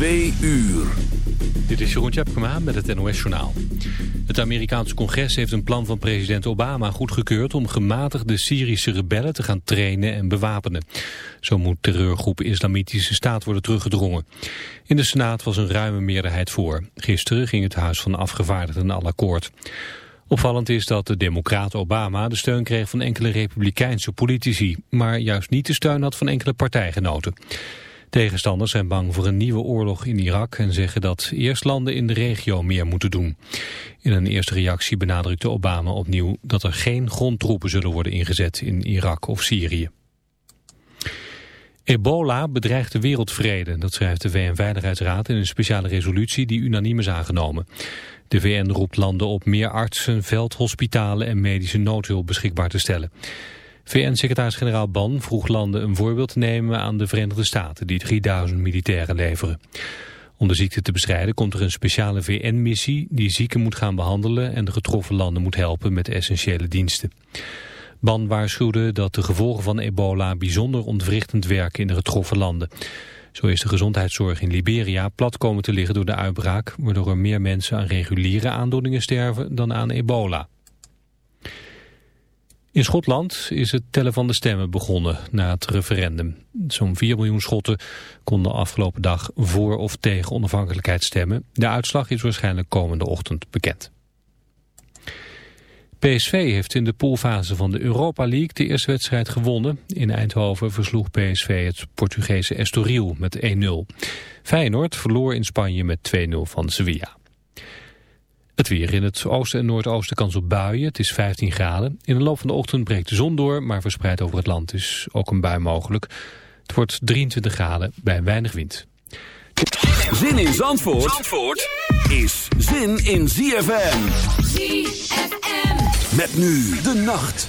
Twee uur. Dit is Jeroen Tjepkema met het NOS Journaal. Het Amerikaanse congres heeft een plan van president Obama goedgekeurd... om gematigde Syrische rebellen te gaan trainen en bewapenen. Zo moet terreurgroep Islamitische Staat worden teruggedrongen. In de Senaat was een ruime meerderheid voor. Gisteren ging het Huis van Afgevaardigden al akkoord. Opvallend is dat de democraat Obama de steun kreeg van enkele republikeinse politici... maar juist niet de steun had van enkele partijgenoten. Tegenstanders zijn bang voor een nieuwe oorlog in Irak en zeggen dat eerst landen in de regio meer moeten doen. In een eerste reactie benadrukte Obama opnieuw dat er geen grondtroepen zullen worden ingezet in Irak of Syrië. Ebola bedreigt de wereldvrede, dat schrijft de VN-veiligheidsraad in een speciale resolutie die unaniem is aangenomen. De VN roept landen op meer artsen, veldhospitalen en medische noodhulp beschikbaar te stellen. VN-secretaris-generaal Ban vroeg landen een voorbeeld te nemen aan de Verenigde Staten die 3000 militairen leveren. Om de ziekte te bestrijden komt er een speciale VN-missie die zieken moet gaan behandelen en de getroffen landen moet helpen met essentiële diensten. Ban waarschuwde dat de gevolgen van ebola bijzonder ontwrichtend werken in de getroffen landen. Zo is de gezondheidszorg in Liberia plat komen te liggen door de uitbraak, waardoor er meer mensen aan reguliere aandoeningen sterven dan aan ebola. In Schotland is het tellen van de stemmen begonnen na het referendum. Zo'n 4 miljoen Schotten konden afgelopen dag voor of tegen onafhankelijkheid stemmen. De uitslag is waarschijnlijk komende ochtend bekend. PSV heeft in de poolfase van de Europa League de eerste wedstrijd gewonnen. In Eindhoven versloeg PSV het Portugese Estoril met 1-0. Feyenoord verloor in Spanje met 2-0 van Sevilla. Het weer in het oosten en noordoosten kans op buien. Het is 15 graden. In de loop van de ochtend breekt de zon door, maar verspreid over het land is ook een bui mogelijk. Het wordt 23 graden bij weinig wind. Zin in Zandvoort, Zandvoort is zin in ZFM. ZFM. Met nu de nacht.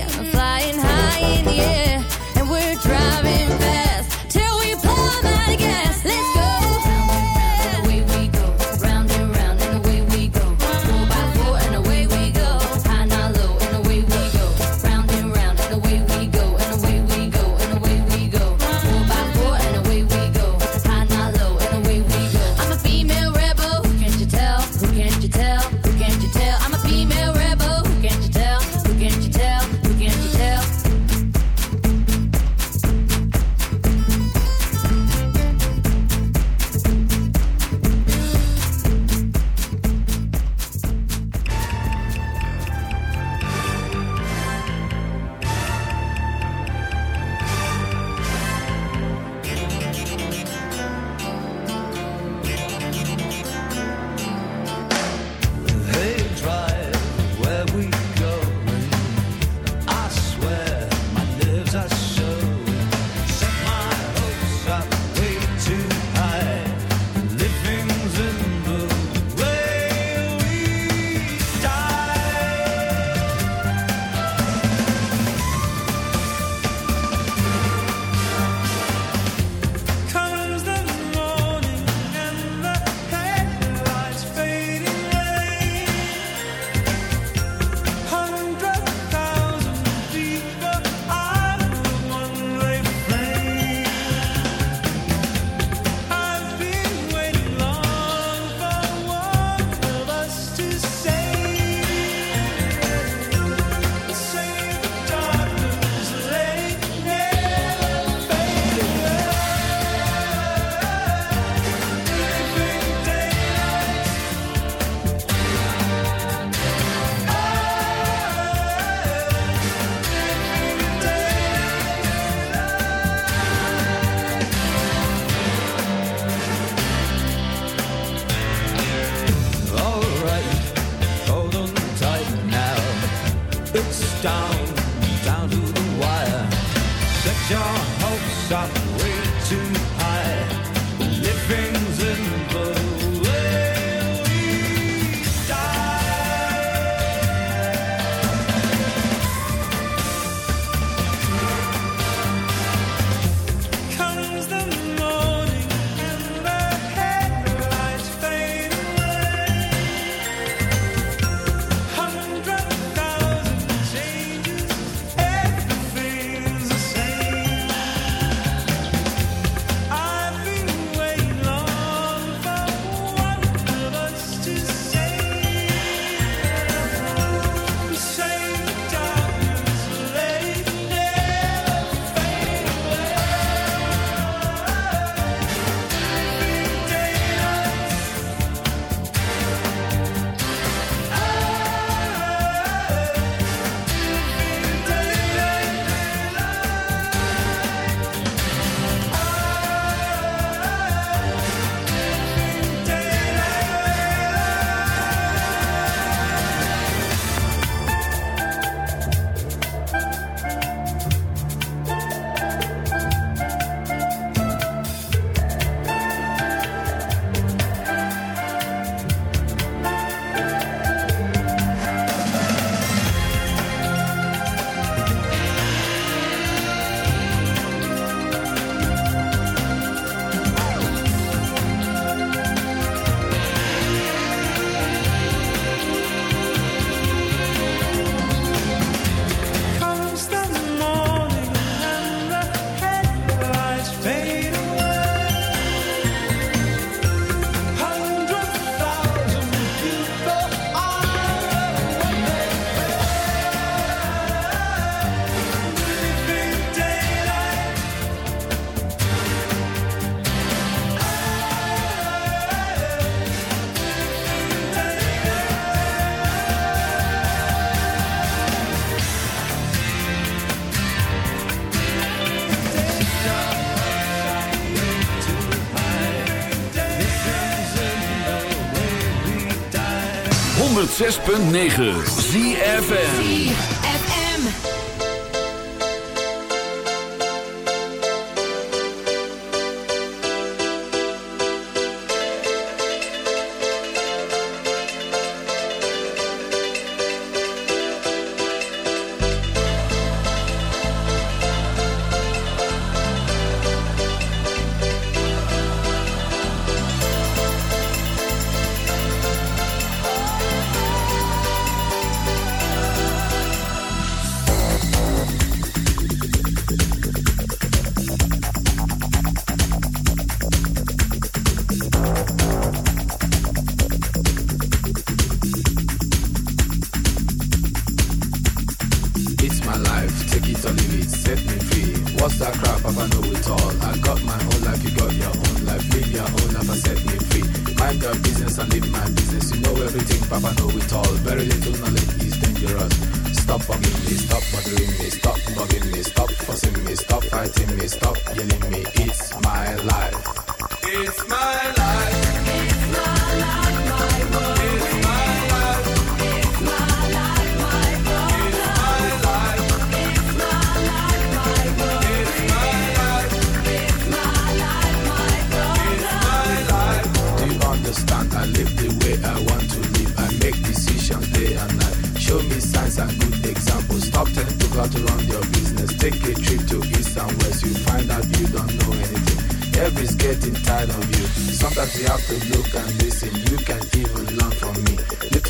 in the air and we're driving 106.9 ZFN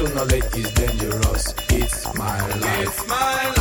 to knowledge is dangerous. It's my life. It's my life.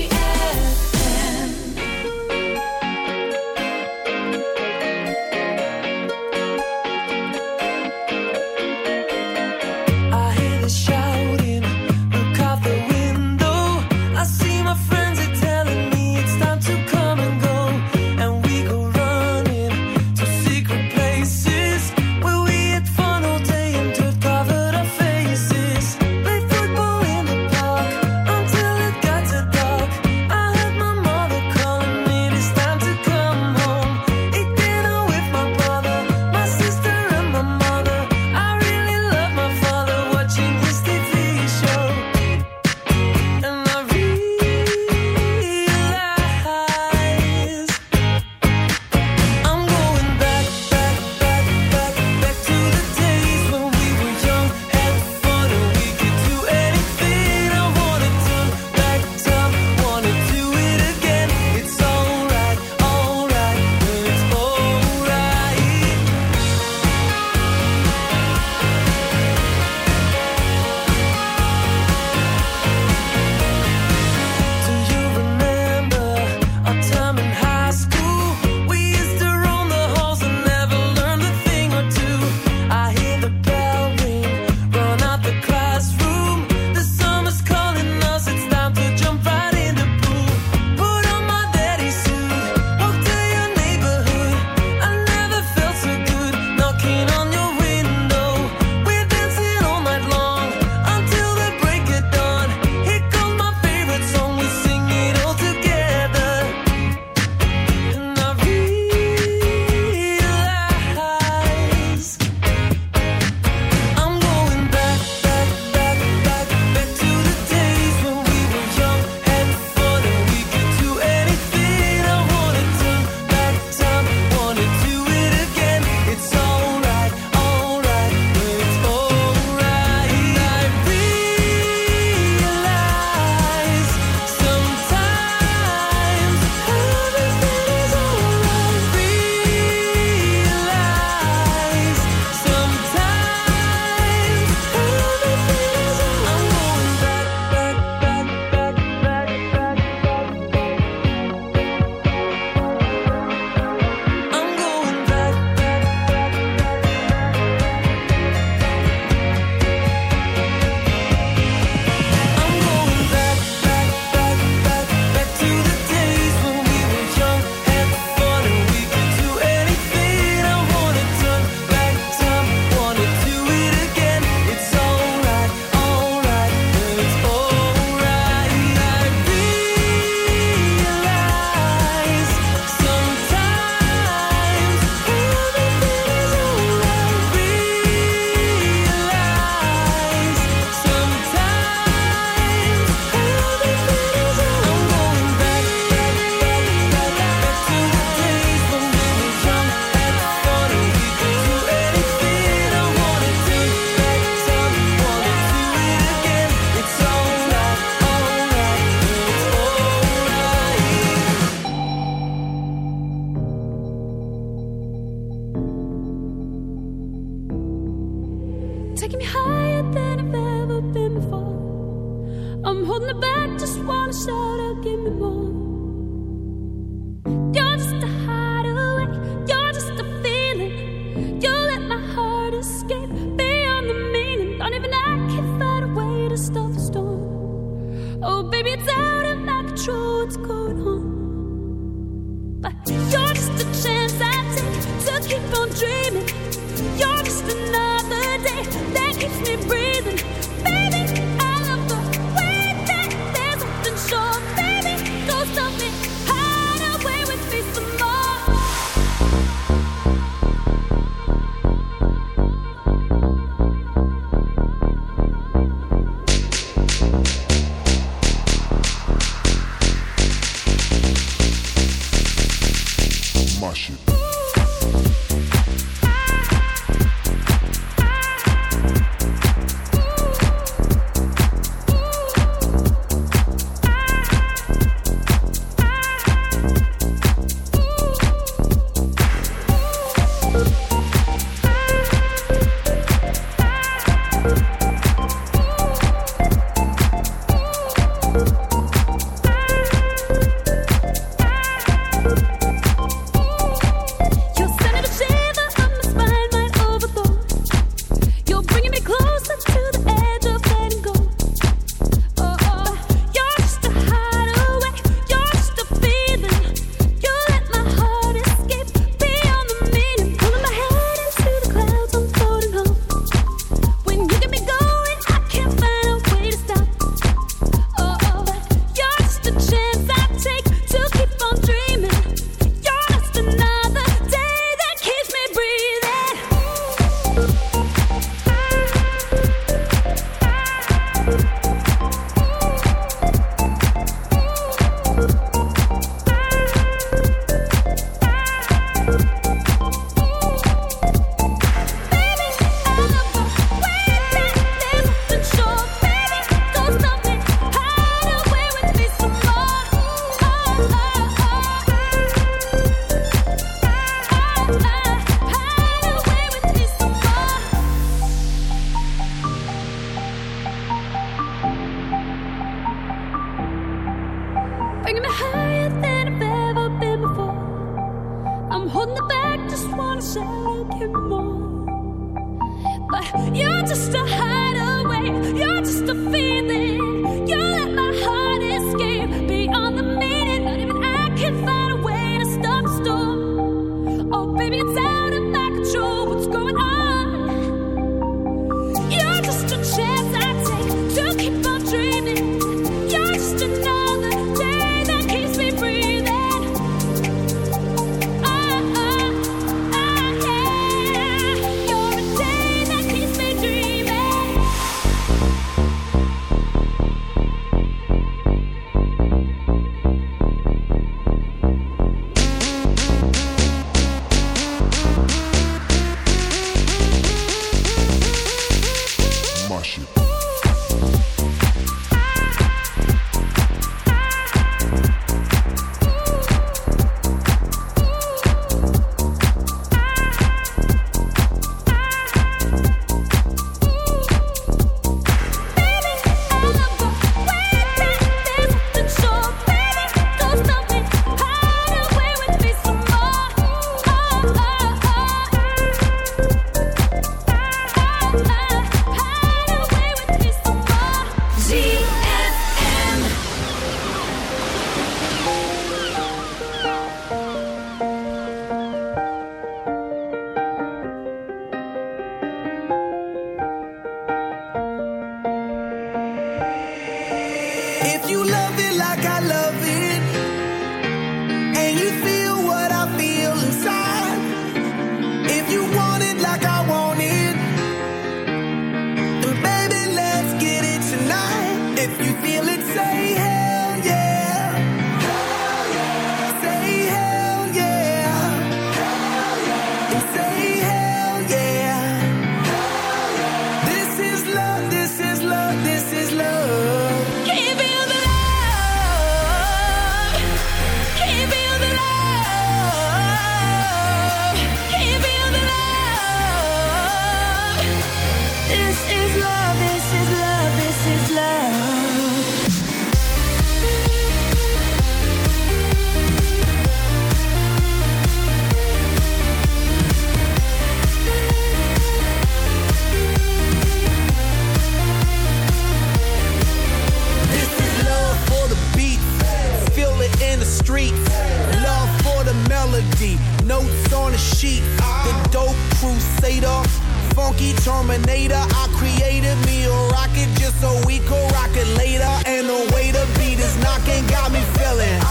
Rocky Terminator. I created me a rocket just so we could rock it later. And the way the beat is knocking got me feeling.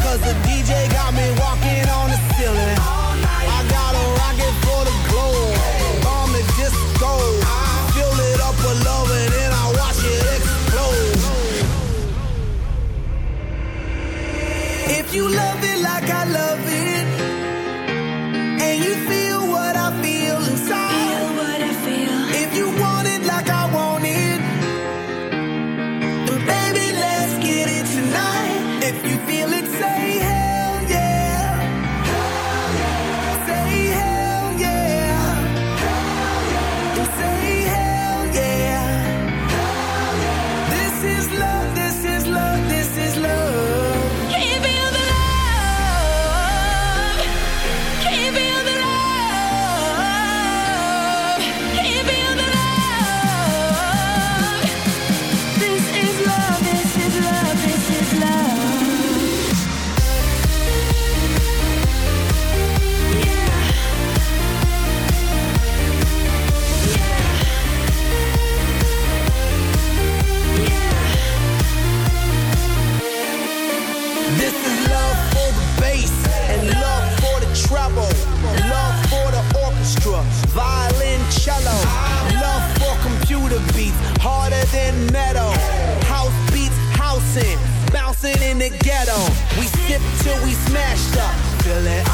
Cause the DJ got me walking on till we smashed up. Feel it